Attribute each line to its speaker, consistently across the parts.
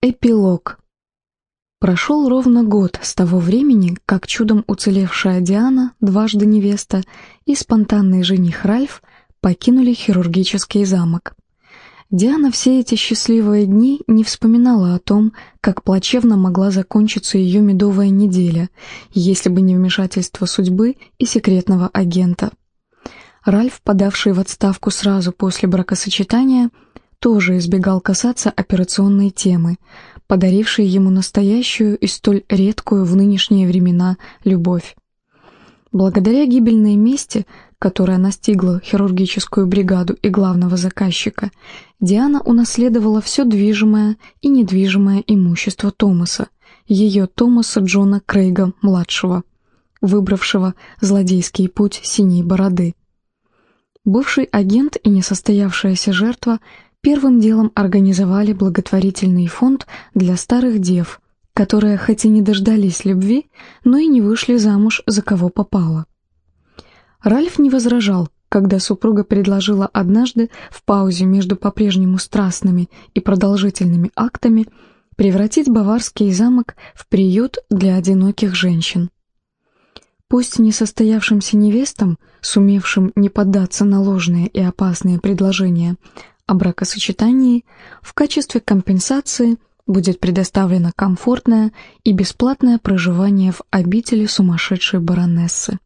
Speaker 1: Эпилог. Прошел ровно год с того времени, как чудом уцелевшая Диана, дважды невеста, и спонтанный жених Ральф покинули хирургический замок. Диана все эти счастливые дни не вспоминала о том, как плачевно могла закончиться ее медовая неделя, если бы не вмешательство судьбы и секретного агента. Ральф, подавший в отставку сразу после бракосочетания, тоже избегал касаться операционной темы, подарившей ему настоящую и столь редкую в нынешние времена любовь. Благодаря гибельной мести, которая настигла хирургическую бригаду и главного заказчика, Диана унаследовала все движимое и недвижимое имущество Томаса, ее Томаса Джона Крейга-младшего, выбравшего злодейский путь синей бороды. Бывший агент и несостоявшаяся жертва – первым делом организовали благотворительный фонд для старых дев, которые хоть и не дождались любви, но и не вышли замуж за кого попало. Ральф не возражал, когда супруга предложила однажды в паузе между по-прежнему страстными и продолжительными актами превратить баварский замок в приют для одиноких женщин. Пусть несостоявшимся невестам, сумевшим не поддаться на ложные и опасные предложения, о бракосочетании в качестве компенсации будет предоставлено комфортное и бесплатное проживание в обители сумасшедшей баронессы.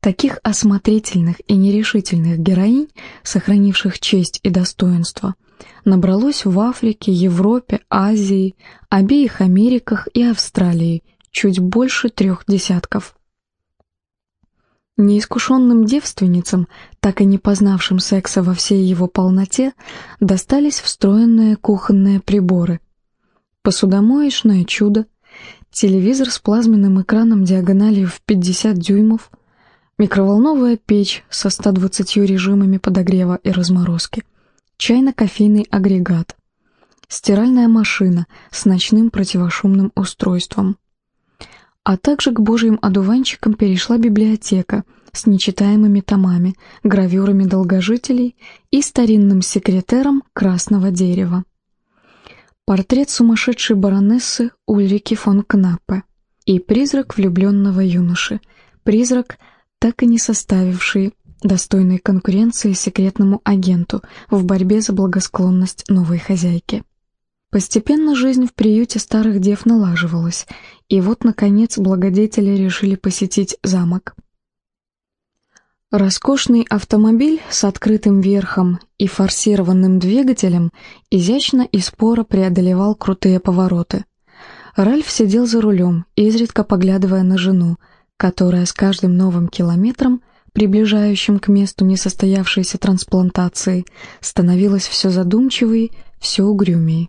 Speaker 1: Таких осмотрительных и нерешительных героинь, сохранивших честь и достоинство, набралось в Африке, Европе, Азии, обеих Америках и Австралии чуть больше трех десятков. Неискушенным девственницам, так и не познавшим секса во всей его полноте, достались встроенные кухонные приборы. Посудомоечное чудо, телевизор с плазменным экраном диагональю в 50 дюймов, микроволновая печь со 120 режимами подогрева и разморозки, чайно-кофейный агрегат, стиральная машина с ночным противошумным устройством, а также к божьим одуванчикам перешла библиотека с нечитаемыми томами, гравюрами долгожителей и старинным секретером красного дерева. Портрет сумасшедшей баронессы Ульрики фон Кнаппе и призрак влюбленного юноши, призрак, так и не составивший достойной конкуренции секретному агенту в борьбе за благосклонность новой хозяйки. Постепенно жизнь в приюте старых дев налаживалась, и вот, наконец, благодетели решили посетить замок. Роскошный автомобиль с открытым верхом и форсированным двигателем изящно и споро преодолевал крутые повороты. Ральф сидел за рулем, изредка поглядывая на жену, которая с каждым новым километром, приближающим к месту несостоявшейся трансплантации, становилась все задумчивее, все угрюмее.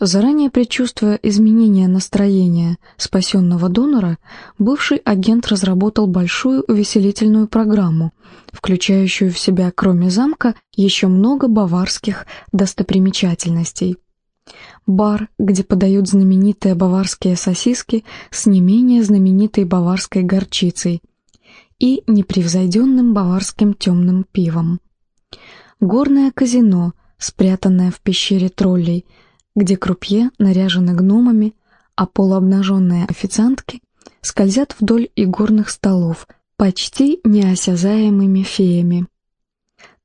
Speaker 1: Заранее предчувствуя изменение настроения спасенного донора, бывший агент разработал большую увеселительную программу, включающую в себя, кроме замка, еще много баварских достопримечательностей. Бар, где подают знаменитые баварские сосиски с не менее знаменитой баварской горчицей и непревзойденным баварским темным пивом. Горное казино, спрятанное в пещере троллей – где крупье наряжены гномами, а полуобнаженные официантки скользят вдоль игорных столов, почти неосязаемыми феями.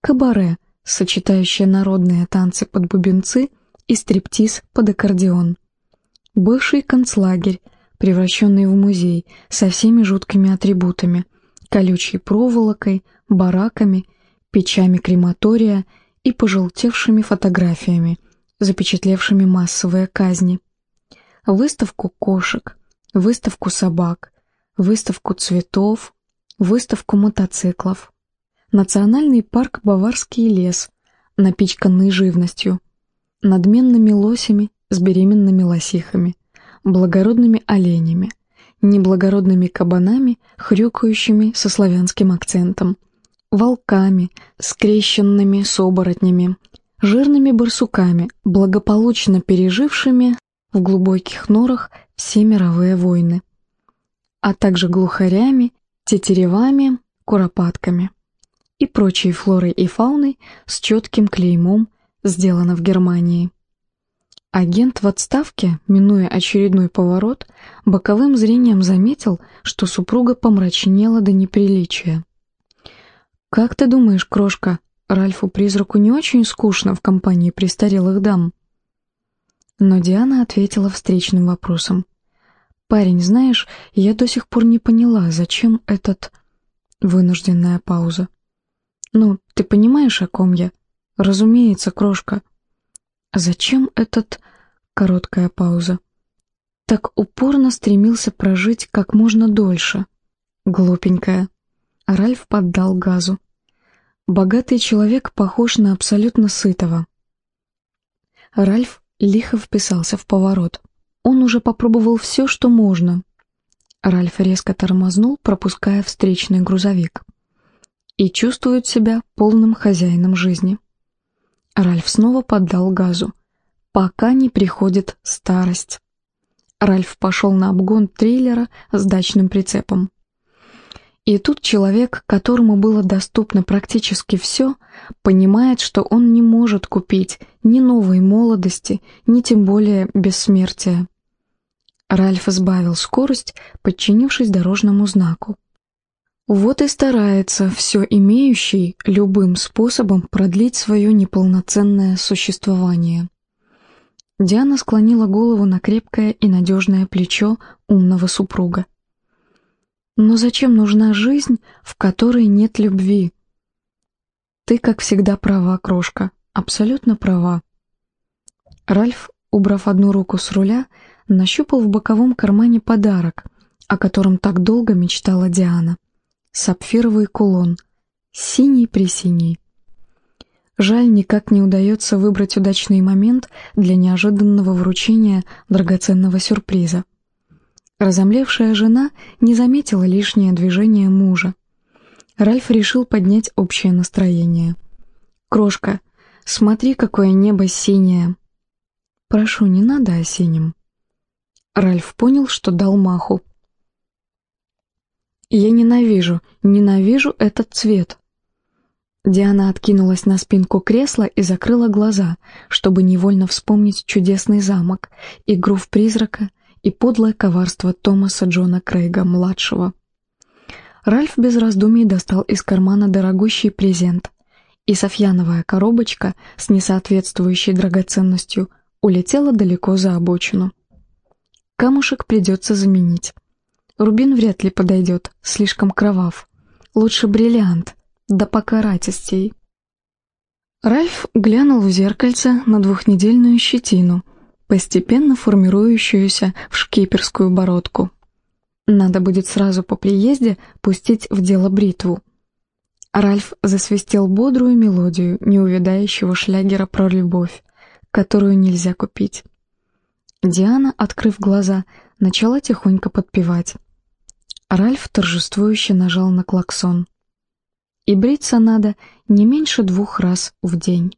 Speaker 1: Кабаре, сочетающее народные танцы под бубенцы и стриптиз под аккордеон. Бывший концлагерь, превращенный в музей со всеми жуткими атрибутами, колючей проволокой, бараками, печами крематория и пожелтевшими фотографиями – запечатлевшими массовые казни. Выставку кошек, выставку собак, выставку цветов, выставку мотоциклов. Национальный парк «Баварский лес», напичканный живностью, надменными лосями с беременными лосихами, благородными оленями, неблагородными кабанами, хрюкающими со славянским акцентом, волками, скрещенными с оборотнями, жирными барсуками, благополучно пережившими в глубоких норах все мировые войны, а также глухарями, тетеревами, куропатками и прочей флорой и фауной с четким клеймом «Сделано в Германии». Агент в отставке, минуя очередной поворот, боковым зрением заметил, что супруга помрачнела до неприличия. «Как ты думаешь, крошка, Ральфу-призраку не очень скучно в компании престарелых дам?» Но Диана ответила встречным вопросом. «Парень, знаешь, я до сих пор не поняла, зачем этот...» Вынужденная пауза. «Ну, ты понимаешь, о ком я?» «Разумеется, крошка». «Зачем этот...» Короткая пауза. «Так упорно стремился прожить как можно дольше». Глупенькая. Ральф поддал газу. Богатый человек похож на абсолютно сытого. Ральф лихо вписался в поворот. Он уже попробовал все, что можно. Ральф резко тормознул, пропуская встречный грузовик. И чувствует себя полным хозяином жизни. Ральф снова поддал газу. Пока не приходит старость. Ральф пошел на обгон трейлера с дачным прицепом. И тут человек, которому было доступно практически все, понимает, что он не может купить ни новой молодости, ни тем более бессмертия. Ральф сбавил скорость, подчинившись дорожному знаку. Вот и старается все имеющий любым способом продлить свое неполноценное существование. Диана склонила голову на крепкое и надежное плечо умного супруга. Но зачем нужна жизнь, в которой нет любви? Ты, как всегда, права, крошка, абсолютно права. Ральф, убрав одну руку с руля, нащупал в боковом кармане подарок, о котором так долго мечтала Диана. Сапфировый кулон, синий-пресиний. Жаль, никак не удается выбрать удачный момент для неожиданного вручения драгоценного сюрприза. Разомлевшая жена не заметила лишнее движение мужа. Ральф решил поднять общее настроение. «Крошка, смотри, какое небо синее!» «Прошу, не надо о синем». Ральф понял, что дал маху. «Я ненавижу, ненавижу этот цвет». Диана откинулась на спинку кресла и закрыла глаза, чтобы невольно вспомнить чудесный замок, игру в призрака и подлое коварство Томаса Джона Крейга-младшего. Ральф без раздумий достал из кармана дорогущий презент, и софьяновая коробочка с несоответствующей драгоценностью улетела далеко за обочину. Камушек придется заменить. Рубин вряд ли подойдет, слишком кровав. Лучше бриллиант, да покаратистей. Ральф глянул в зеркальце на двухнедельную щетину, постепенно формирующуюся в шкиперскую бородку. Надо будет сразу по приезде пустить в дело бритву. Ральф засвистел бодрую мелодию неувядающего шлягера про любовь, которую нельзя купить. Диана, открыв глаза, начала тихонько подпевать. Ральф торжествующе нажал на клаксон. И бриться надо не меньше двух раз в день.